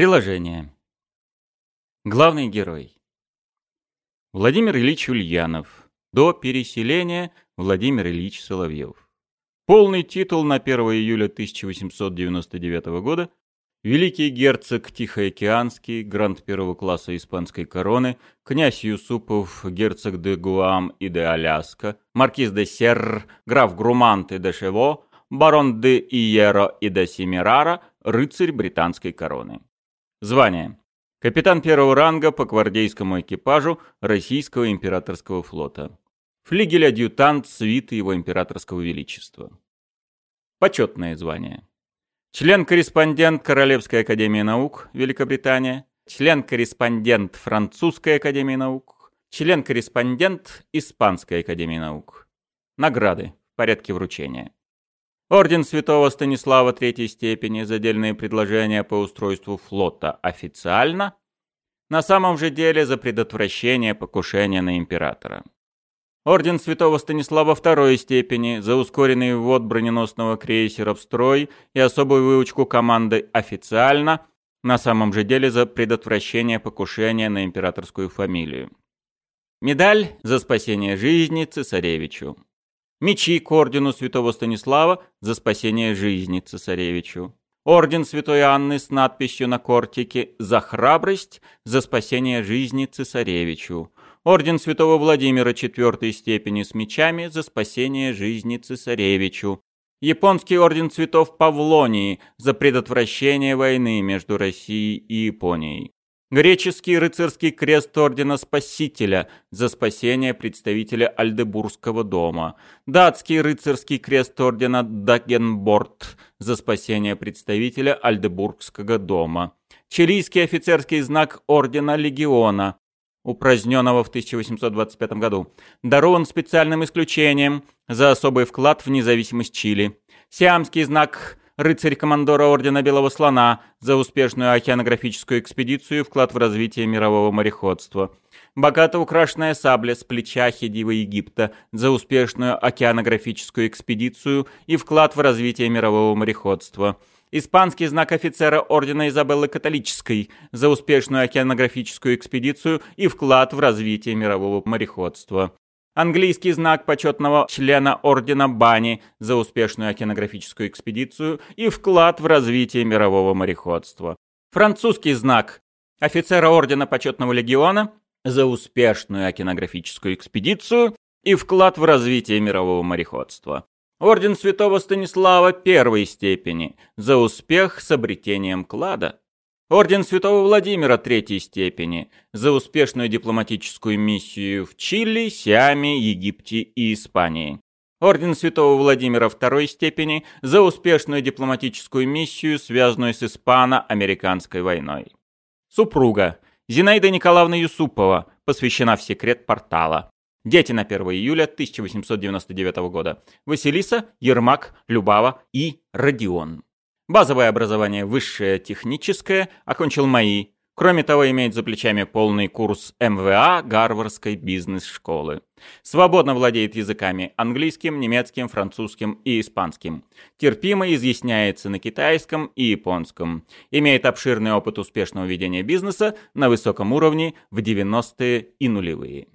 Приложение. Главный герой. Владимир Ильич Ульянов. До переселения Владимир Ильич Соловьев. Полный титул на 1 июля 1899 года. Великий герцог Тихоокеанский, грант первого класса испанской короны, князь Юсупов, герцог де Гуам и де Аляска, маркиз де Серр, граф Грумант де Шево, барон де Иеро и де Семирара, рыцарь британской короны. Звание. Капитан первого ранга по гвардейскому экипажу Российского императорского флота. Флигель-адъютант свиты его императорского величества. Почетное звание. Член-корреспондент Королевской академии наук Великобритания. Член-корреспондент Французской академии наук. Член-корреспондент Испанской академии наук. Награды в порядке вручения. Орден Святого Станислава Третьей степени за дельные предложения по устройству флота официально, на самом же деле за предотвращение покушения на императора. Орден Святого Станислава Второй степени за ускоренный ввод броненосного крейсера в строй и особую выучку команды официально, на самом же деле за предотвращение покушения на императорскую фамилию. Медаль за спасение жизни цесаревичу. Мечи к ордену святого Станислава за спасение жизни цесаревичу. Орден святой Анны с надписью на кортике «За храбрость, за спасение жизни цесаревичу». Орден святого Владимира четвертой степени с мечами за спасение жизни цесаревичу. Японский орден цветов Павлонии за предотвращение войны между Россией и Японией. Греческий рыцарский крест Ордена Спасителя за спасение представителя Альдебургского дома. Датский рыцарский крест Ордена Дагенборд за спасение представителя Альдебургского дома. Чилийский офицерский знак Ордена Легиона, упраздненного в 1825 году, дарован специальным исключением за особый вклад в независимость Чили. Сиамский знак рыцарь-командора Ордена Белого Слона за успешную океанографическую экспедицию и вклад в развитие мирового мореходства. Богато украшенная сабля с плеча Хедива Египта за успешную океанографическую экспедицию и вклад в развитие мирового мореходства. Испанский знак офицера Ордена Изабеллы Католической за успешную океанографическую экспедицию и вклад в развитие мирового мореходства английский знак почетного члена Ордена Бани за успешную океанографическую экспедицию и вклад в развитие мирового мореходства. Французский знак офицера Ордена Почетного Легиона за успешную океанографическую экспедицию и вклад в развитие мирового мореходства. Орден Святого Станислава первой степени за успех с обретением клада. Орден Святого Владимира Третьей степени за успешную дипломатическую миссию в Чили, Сиаме, Египте и Испании. Орден Святого Владимира Второй степени за успешную дипломатическую миссию, связанную с испано-американской войной. Супруга Зинаида Николаевна Юсупова посвящена в секрет портала. Дети на 1 июля 1899 года. Василиса, Ермак, Любава и Родион. Базовое образование высшее техническое, окончил МАИ. Кроме того, имеет за плечами полный курс МВА Гарвардской бизнес-школы. Свободно владеет языками английским, немецким, французским и испанским. Терпимо изъясняется на китайском и японском. Имеет обширный опыт успешного ведения бизнеса на высоком уровне в 90-е и нулевые.